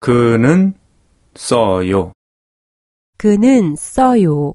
그는 써요. 그는 써요.